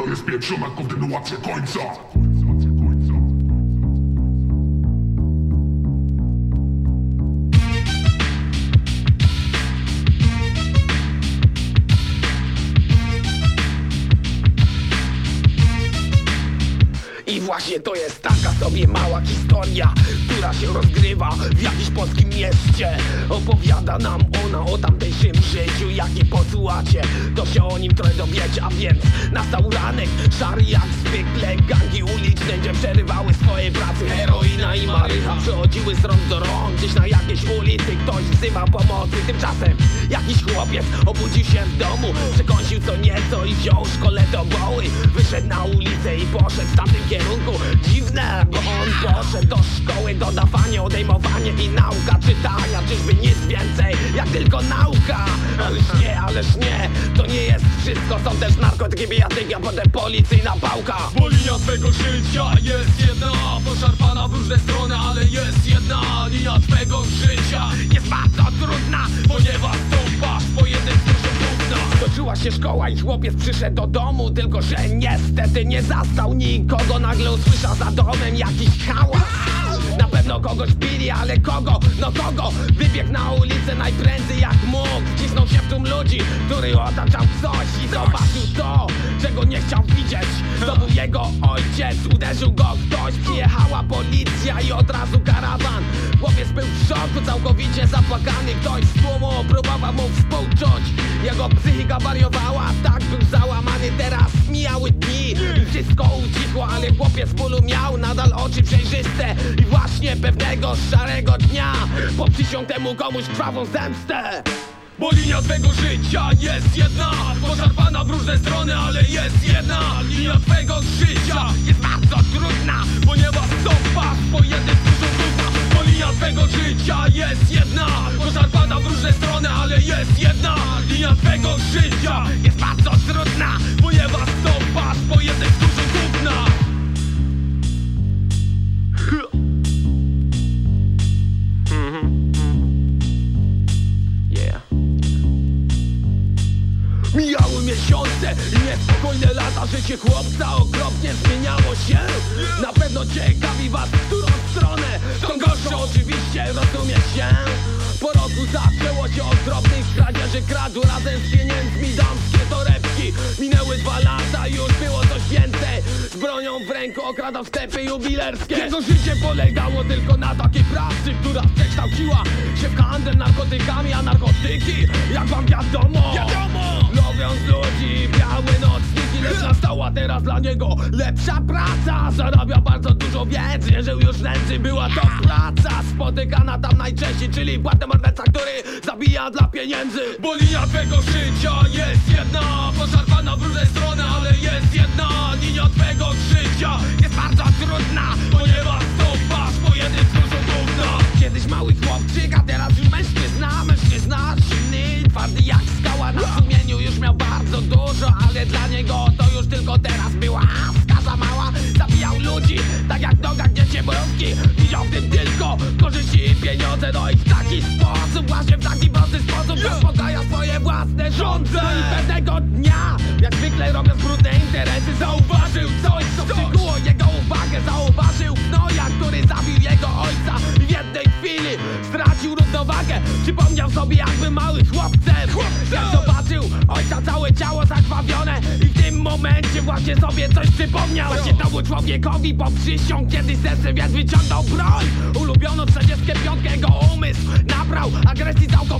To jest pieprzona kontynuacja końca. To jest taka sobie mała historia Która się rozgrywa w jakimś polskim mieście. Opowiada nam ona o tamtejszym życiu Jaki posłuchacie, to się o nim trochę dowiecie A więc nastał ranek, szary jak zwykle. Gangi uliczne, gdzie przerywały swoje pracy Heroina i marycha przechodziły z rąk do rąk. Gdzieś na jakiejś ulicy ktoś wzywał pomocy. Tymczasem jakiś chłopiec obudził się w domu Przekąsił co nieco i wziął szkole do boły Wyszedł na ulicę i poszedł tamtym kierunku. Dziwne, bo on poszedł do szkoły Dodawanie, odejmowanie i nauka czytania. Czyżby nic więcej, jak tylko nauka? Ależ nie, ależ nie, to nie jest wszystko. Są też narkotyki, bijatyki, a potem policyjna pałka. Bo linia twego życia jest jedna Poszarpana w różne strony, się szkoła i chłopiec przyszedł do domu Tylko, że niestety nie zastał nikogo. Nagle usłyszał za domem jakiś hałas. Na pewno kogoś bili, ale kogo? No kogo? Wybiegł na ulicę najprędzej jak mógł. Wcisnął się w tłum ludzi, który otaczał coś I zobaczył to, czego nie chciał widzieć. To był jego ojciec, uderzył go ktoś. Przyjechała policja i od razu karawan. Chłopiec był w szoku, całkowicie zapłakany. Ktoś z tłumu próbował mu współczuć Jego psychika wariowała, tak był załamany Teraz mijały dni. Wszystko ucichło Ale chłopiec bólu miał nadal oczy przejrzyste I właśnie pewnego szarego dnia Poprzysiął temu komuś krwawą zemstę. Bo linia twego życia jest jedna Poszarpana w różne strony, ale jest jedna. Linia twego życia Jest bardzo trudna Ponieważ stąpasz po jednym dużo gówna. Yeah. Mijały miesiące i niespokojne lata. Życie chłopca okropnie zmieniało się. Na pewno ciekawi was, w którą stronę. Tą gorszą oczywiście, rozumie się Zaczęło się od drobnych kradzieży Kradł razem z pieniędzmi damskie torebki. Minęły dwa lata i już było coś więcej. Z bronią w ręku okradał sklepy jubilerskie. Jego życie polegało tylko na takiej pracy Która przekształciła się w handel narkotykami A narkotyki, jak wam wiadomo. Wiadomo! Lowiąc ludzi, nastała teraz dla niego lepsza praca. Zarabia bardzo dużo więcej, nie żył już nędzy Była to praca. Spotykana tam najczęściej Czyli płatny morderca, który zabija dla pieniędzy. Bo linia twego życia jest jedna Poszarpana w i pieniądze No i w taki sposób, właśnie w taki prosty sposób Zaspokaja swoje własne żądze I pewnego dnia, jak zwykle robiąc brudne interesy Zauważył coś, co przykuło jego uwagę. Zauważył gnoja, który zabił jego ojca I w jednej chwili stracił równowagę. Przypomniał sobie jakby mały chłopcem właśnie sobie coś przypomniał. Właśnie temu człowiekowi poprzysiągł Kiedy serce więc wyciągnął broń. Ulubiono 45 jego umysł Nabrał agresji całkowitej I